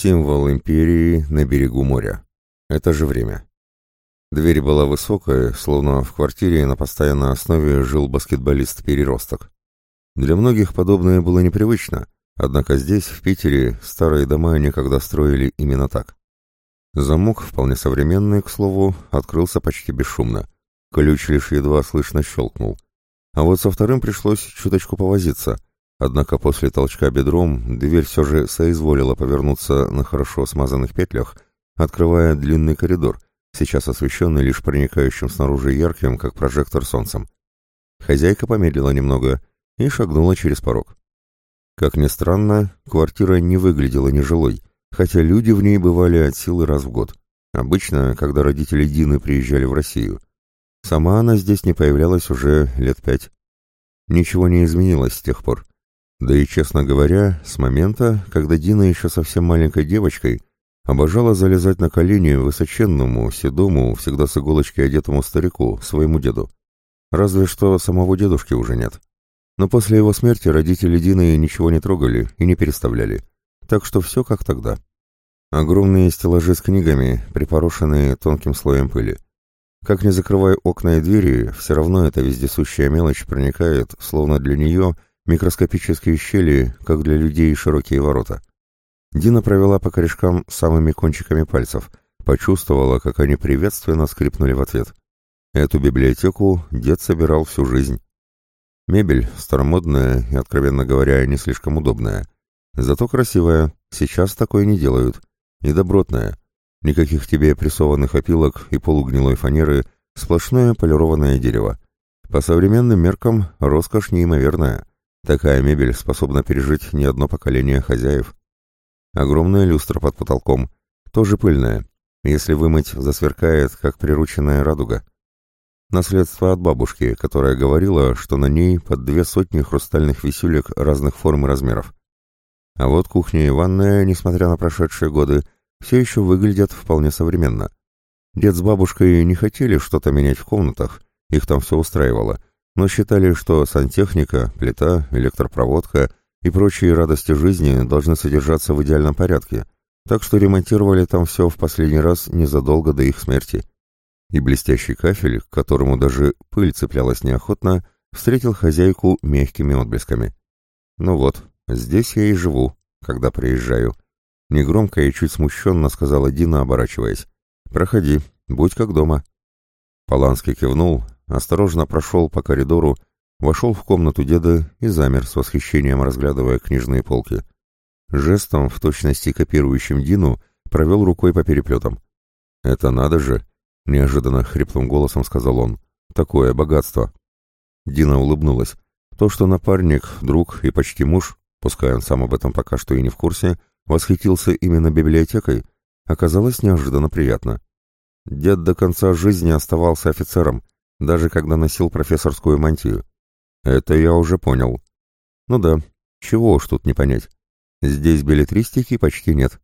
Символ империи на берегу моря. Это же время. Дверь была высокая, словно в квартире на постоянной основе жил баскетболист-переросток. Для многих подобное было непривычно, однако здесь, в Питере, старые дома никогда строили именно так. Замок, вполне современный, к слову, открылся почти бесшумно. Ключ лишь едва слышно щелкнул. А вот со вторым пришлось чуточку повозиться, однако после толчка бедром дверь все же соизволила повернуться на хорошо смазанных петлях, открывая длинный коридор, сейчас освещенный лишь проникающим снаружи ярким, как прожектор, солнцем. Хозяйка помедлила немного — и шагнула через порог. Как ни странно, квартира не выглядела нежилой, хотя люди в ней бывали от силы раз в год. Обычно, когда родители Дины приезжали в Россию. Сама она здесь не появлялась уже лет пять. Ничего не изменилось с тех пор. Да и, честно говоря, с момента, когда Дина еще совсем маленькой девочкой обожала залезать на колени высоченному, седому, всегда с иголочки одетому старику, своему деду. Разве что самого дедушки уже нет. Но после его смерти родители Дины ничего не трогали и не переставляли. Так что все как тогда. Огромные стеллажи с книгами, припорошенные тонким слоем пыли. Как ни закрывай окна и двери, все равно эта вездесущая мелочь проникает, словно для нее микроскопические щели, как для людей широкие ворота. Дина провела по корешкам самыми кончиками пальцев, почувствовала, как они приветственно скрипнули в ответ. Эту библиотеку дед собирал всю жизнь. Мебель старомодная и, откровенно говоря, не слишком удобная. Зато красивая, сейчас такое не делают. И добротная. Никаких тебе прессованных опилок и полугнилой фанеры, сплошное полированное дерево. По современным меркам роскошь неимоверная. Такая мебель способна пережить не одно поколение хозяев. Огромная люстра под потолком, тоже пыльная. Если вымыть, засверкает, как прирученная радуга. Наследство от бабушки, которая говорила, что на ней под две сотни хрустальных висюлек разных форм и размеров. А вот кухня и ванная, несмотря на прошедшие годы, все еще выглядят вполне современно. Дед с бабушкой не хотели что-то менять в комнатах, их там все устраивало, но считали, что сантехника, плита, электропроводка и прочие радости жизни должны содержаться в идеальном порядке, так что ремонтировали там все в последний раз незадолго до их смерти и блестящий кафель, к которому даже пыль цеплялась неохотно, встретил хозяйку мягкими отблесками. «Ну вот, здесь я и живу, когда приезжаю», — негромко и чуть смущенно сказала Дина, оборачиваясь. «Проходи, будь как дома». Поланский кивнул, осторожно прошел по коридору, вошел в комнату деда и замер с восхищением, разглядывая книжные полки. Жестом, в точности копирующим Дину, провел рукой по переплетам. «Это надо же!» неожиданно хриплым голосом сказал он. Такое богатство. Дина улыбнулась. То, что напарник, друг и почти муж, пускай он сам об этом пока что и не в курсе, восхитился именно библиотекой, оказалось неожиданно приятно. Дед до конца жизни оставался офицером, даже когда носил профессорскую мантию. Это я уже понял. Ну да, чего уж тут не понять. Здесь билетристики почти нет.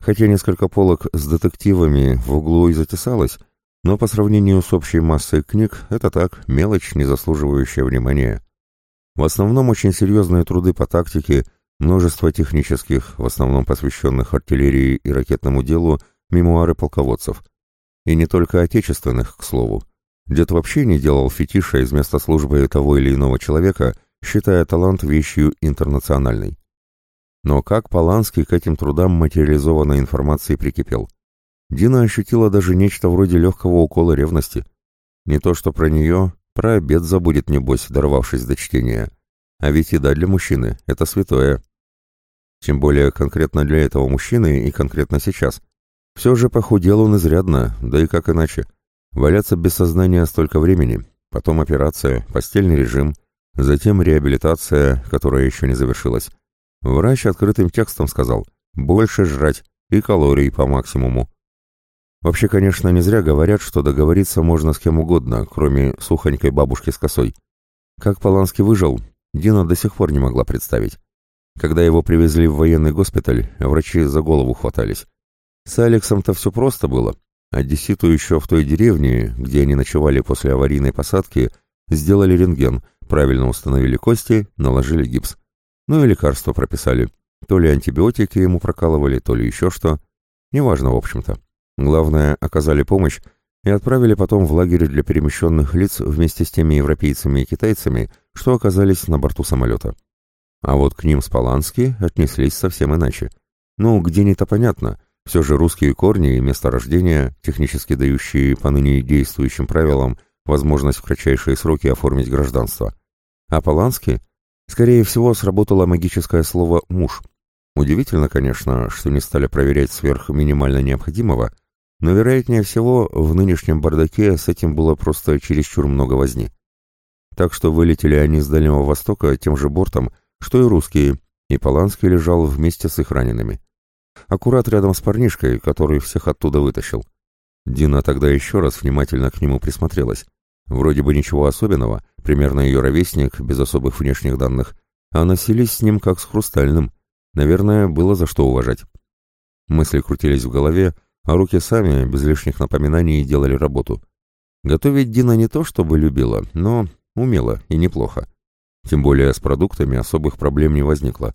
Хотя несколько полок с детективами в углу и затесалось, но по сравнению с общей массой книг это так, мелочь, не заслуживающая внимания. В основном очень серьезные труды по тактике, множество технических, в основном посвященных артиллерии и ракетному делу, мемуары полководцев. И не только отечественных, к слову. Дед вообще не делал фетиша из места службы того или иного человека, считая талант вещью интернациональной. Но как Поланский к этим трудам материализованной информации прикипел? Дина ощутила даже нечто вроде легкого укола ревности. Не то что про нее, про обед забудет, небось, дорвавшись до чтения. А ведь еда для мужчины — это святое. Тем более конкретно для этого мужчины и конкретно сейчас. Все же похудел он изрядно, да и как иначе. Валяться без сознания столько времени, потом операция, постельный режим, затем реабилитация, которая еще не завершилась. Врач открытым текстом сказал «больше жрать и калорий по максимуму». Вообще, конечно, не зря говорят, что договориться можно с кем угодно, кроме сухонькой бабушки с косой. Как Поланский выжил, Дина до сих пор не могла представить. Когда его привезли в военный госпиталь, врачи за голову хватались. С Алексом-то все просто было. А Деситу еще в той деревне, где они ночевали после аварийной посадки, сделали рентген, правильно установили кости, наложили гипс. Ну и лекарства прописали. То ли антибиотики ему прокалывали, то ли еще что. Неважно, в общем-то. Главное, оказали помощь и отправили потом в лагерь для перемещенных лиц вместе с теми европейцами и китайцами, что оказались на борту самолета. А вот к ним с Полански отнеслись совсем иначе. Ну, где не-то понятно. Все же русские корни и место рождения, технически дающие по ныне действующим правилам возможность в кратчайшие сроки оформить гражданство. А Полански, скорее всего, сработало магическое слово «муж». Удивительно, конечно, что не стали проверять сверх минимально необходимого, но, вероятнее всего, в нынешнем бардаке с этим было просто чересчур много возни. Так что вылетели они с Дальнего Востока тем же бортом, что и русские, и Поланский лежал вместе с их ранеными. Аккурат рядом с парнишкой, который всех оттуда вытащил. Дина тогда еще раз внимательно к нему присмотрелась. Вроде бы ничего особенного, примерно ее ровесник, без особых внешних данных, а носились с ним как с хрустальным. Наверное, было за что уважать. Мысли крутились в голове, а руки сами, без лишних напоминаний, делали работу. Готовить Дина не то чтобы любила, но умела и неплохо. Тем более с продуктами особых проблем не возникло.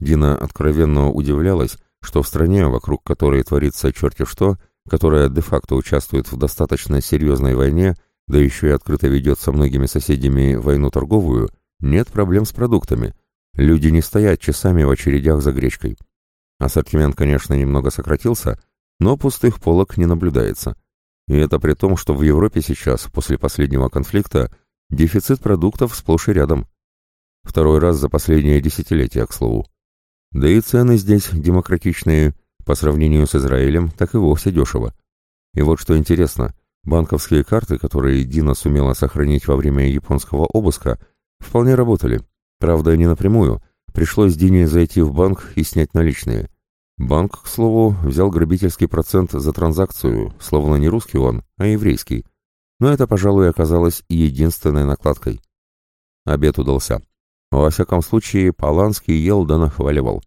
Дина откровенно удивлялась, что в стране, вокруг которой творится черти что, которая де-факто участвует в достаточно серьезной войне, да еще и открыто ведет со многими соседями войну торговую, нет проблем с продуктами. Люди не стоят часами в очередях за гречкой. Ассортимент, конечно, немного сократился, но пустых полок не наблюдается. И это при том, что в Европе сейчас, после последнего конфликта, дефицит продуктов сплошь и рядом. Второй раз за последнее десятилетие, к слову. Да и цены здесь демократичные, по сравнению с Израилем, так и вовсе дешево. И вот что интересно, банковские карты, которые Дина сумела сохранить во время японского обыска, вполне работали. Правда, не напрямую. Пришлось Дине зайти в банк и снять наличные. Банк, к слову, взял грабительский процент за транзакцию, словно не русский он, а еврейский. Но это, пожалуй, оказалось единственной накладкой. Обед удался. Во всяком случае, Поланский ел да нахваливал.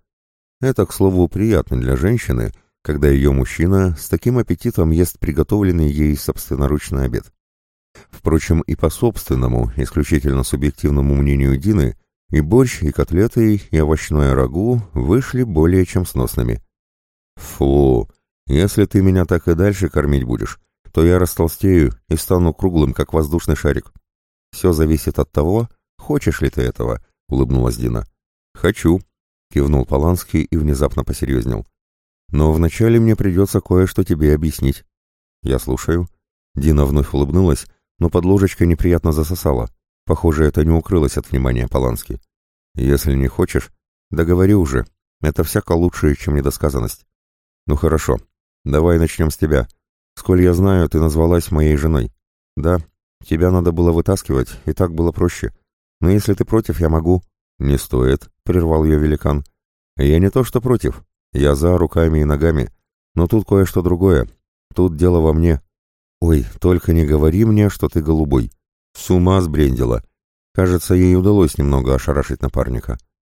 Это, к слову, приятно для женщины, когда ее мужчина с таким аппетитом ест приготовленный ей собственноручный обед. Впрочем, и по собственному, исключительно субъективному мнению Дины, и борщ, и котлеты, и овощное рагу вышли более чем сносными. Фу, если ты меня так и дальше кормить будешь, то я растолстею и стану круглым, как воздушный шарик. Все зависит от того, хочешь ли ты этого, — улыбнулась Дина. «Хочу», — кивнул Поланский и внезапно посерьезнел. «Но вначале мне придется кое-что тебе объяснить». «Я слушаю». Дина вновь улыбнулась, но под ложечкой неприятно засосала. Похоже, это не укрылось от внимания Полански. «Если не хочешь, договори уже. Это всяко лучше, чем недосказанность». «Ну хорошо. Давай начнем с тебя. Сколь я знаю, ты назвалась моей женой». «Да. Тебя надо было вытаскивать, и так было проще. Но если ты против, я могу». «Не стоит», — прервал ее великан. «Я не то что против. Я за руками и ногами. Но тут кое-что другое. Тут дело во мне. Ой, только не говори мне, что ты голубой. С ума сбрендила. Кажется, ей удалось немного ошарашить напарника.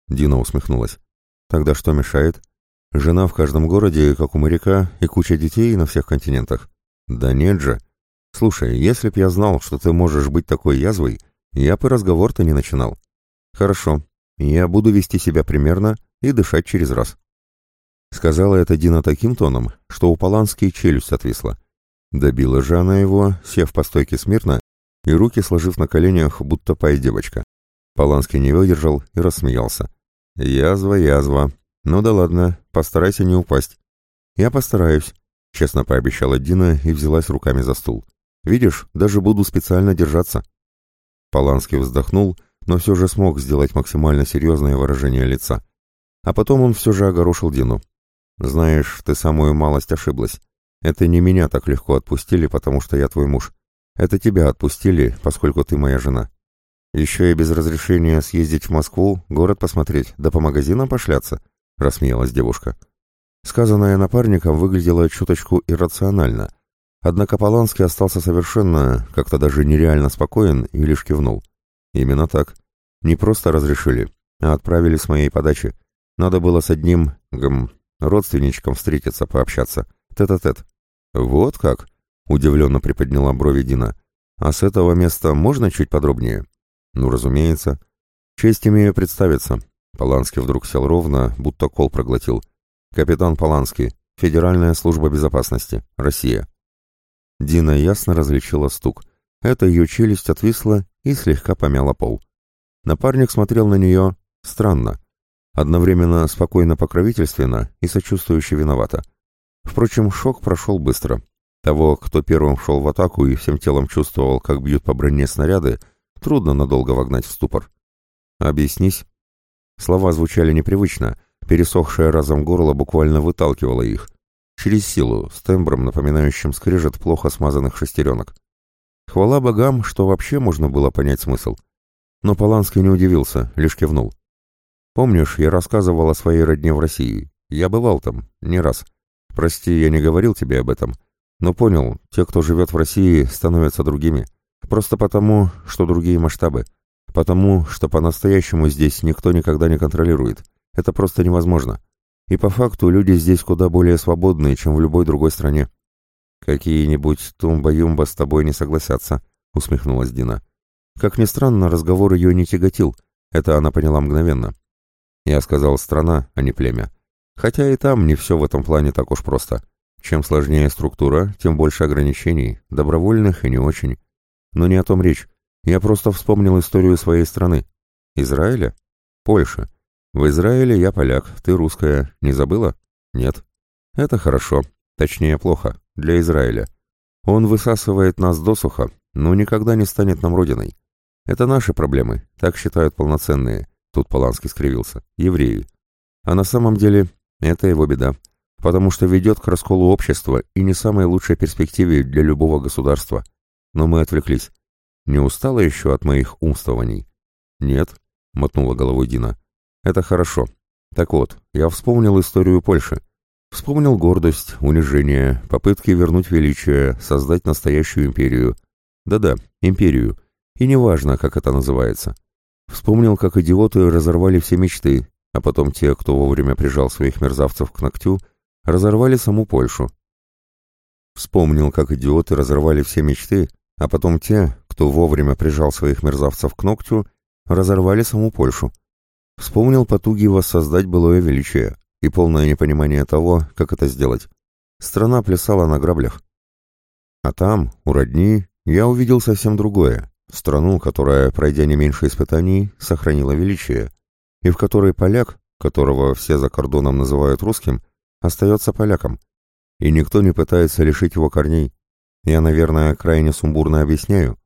Дина усмехнулась. Тогда что мешает? Жена в каждом городе, как у моряка, и куча детей на всех континентах. Да нет же. Слушай, если б я знал, что ты можешь быть такой язвой, я бы разговор-то не начинал. Хорошо, я буду вести себя примерно и дышать через раз. Сказала это Дина таким тоном, что у Полански челюсть отвисла. Добила же она его, сев по стойке смирно и руки сложив на коленях, будто пай-девочка. Поланский не выдержал и рассмеялся. «Язва, язва. Ну да ладно, постарайся не упасть». «Я постараюсь», — честно пообещала Дина и взялась руками за стул. «Видишь, даже буду специально держаться». Поланский вздохнул, но все же смог сделать максимально серьезное выражение лица. А потом он все же огорошил Дину. «Знаешь, ты самую малость ошиблась. Это не меня так легко отпустили, потому что я твой муж. Это тебя отпустили, поскольку ты моя жена. Еще и без разрешения съездить в Москву, город посмотреть, да по магазинам пошляться», — рассмеялась девушка. Сказанное напарником выглядело чуточку иррационально, однако Поланский остался совершенно, как-то даже нереально спокоен и лишь кивнул. «Именно так. Не просто разрешили, а отправили с моей подачи. Надо было с одним, гм, родственничком встретиться, пообщаться. Тет-а-тет». -тет. «Вот как?» Удивленно приподняла брови Дина. «А с этого места можно чуть подробнее?» «Ну, разумеется. Честь имею представиться. Поланский вдруг сел ровно, будто кол проглотил. «Капитан Поланский, Федеральная служба безопасности, Россия». Дина ясно различила стук. Это ее челюсть отвисла и слегка помяла пол. Напарник смотрел на нее странно. Одновременно спокойно-покровительственно и сочувствующе виновато. Впрочем, шок прошел быстро. Того, кто первым шел в атаку и всем телом чувствовал, как бьют по броне снаряды, трудно надолго вогнать в ступор. «Объяснись». Слова звучали непривычно, пересохшее разом горло буквально выталкивало их. Через силу, с тембром, напоминающим скрежет плохо смазанных шестеренок. Хвала богам, что вообще можно было понять смысл. Но Поланский не удивился, лишь кивнул. «Помнишь, я рассказывал о своей родне в России? Я бывал там, не раз. Прости, я не говорил тебе об этом. Но понял, те, кто живет в России, становятся другими. Просто потому, что другие масштабы. Потому, что по-настоящему здесь никто никогда не контролирует. Это просто невозможно. И по факту люди здесь куда более свободные, чем в любой другой стране. «Какие-нибудь тумба-юмба с тобой не согласятся», — усмехнулась Дина. Как ни странно, разговор ее не тяготил. Это она поняла мгновенно. Я сказал «страна», а не «племя». Хотя и там не все в этом плане так уж просто. Чем сложнее структура, тем больше ограничений, добровольных и не очень. Но не о том речь. Я просто вспомнил историю своей страны. Израиля? Польша. В Израиле я поляк, ты русская. Не забыла? Нет. Это хорошо. Точнее, плохо. Для Израиля. Он высасывает нас досуха, но никогда не станет нам родиной. Это наши проблемы, так считают полноценные. Тут Поланский скривился. Евреи. А на самом деле это его беда потому что ведет к расколу общества и не самой лучшей перспективе для любого государства. Но мы отвлеклись. Не устала еще от моих умствований? Нет, мотнула головой Дина. Это хорошо. Так вот, я вспомнил историю Польши. Вспомнил гордость, унижение, попытки вернуть величие, создать настоящую империю. Да-да, империю. И неважно, как это называется. Вспомнил, как идиоты разорвали все мечты, а потом те, кто вовремя прижал своих мерзавцев к ногтю, разорвали саму Польшу. Вспомнил, как идиоты разорвали все мечты, а потом те, кто вовремя прижал своих мерзавцев к ногтю, разорвали саму Польшу. Вспомнил потуги воссоздать былое величие и полное непонимание того, как это сделать. Страна плясала на граблях. А там, у родни, я увидел совсем другое. Страну, которая, пройдя не меньше испытаний, сохранила величие, и в которой поляк, которого все за кордоном называют русским, остается поляком, и никто не пытается лишить его корней. Я, наверное, крайне сумбурно объясняю.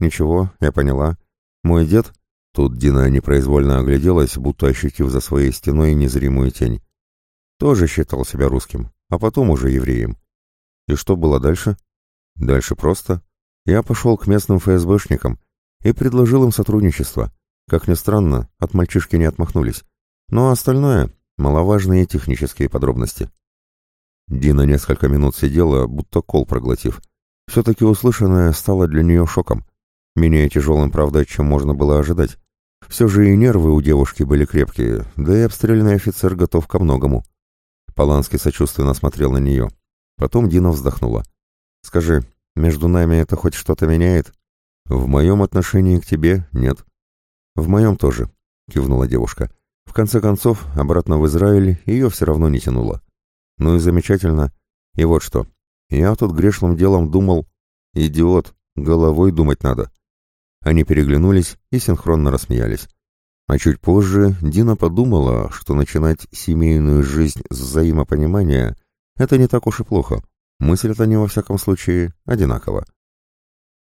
Ничего, я поняла. Мой дед... Тут Дина непроизвольно огляделась, будто ощутив за своей стеной незримую тень. Тоже считал себя русским, а потом уже евреем. И что было дальше? Дальше просто. Я пошел к местным ФСБшникам и предложил им сотрудничество. Как ни странно, от мальчишки не отмахнулись. Но остальное Маловажные технические подробности. Дина несколько минут сидела, будто кол проглотив. Все-таки услышанное стало для нее шоком. Менее тяжелым, правда, чем можно было ожидать. Все же и нервы у девушки были крепкие, да и обстрелянный офицер готов ко многому. Поланский сочувственно смотрел на нее. Потом Дина вздохнула. «Скажи, между нами это хоть что-то меняет?» «В моем отношении к тебе нет». «В моем тоже», — кивнула девушка. В конце концов, обратно в Израиль ее все равно не тянуло. Ну и замечательно. И вот что. Я тут грешным делом думал... Идиот, головой думать надо. Они переглянулись и синхронно рассмеялись. А чуть позже Дина подумала, что начинать семейную жизнь с взаимопонимания — это не так уж и плохо. Мыслят они, во всяком случае, одинаково.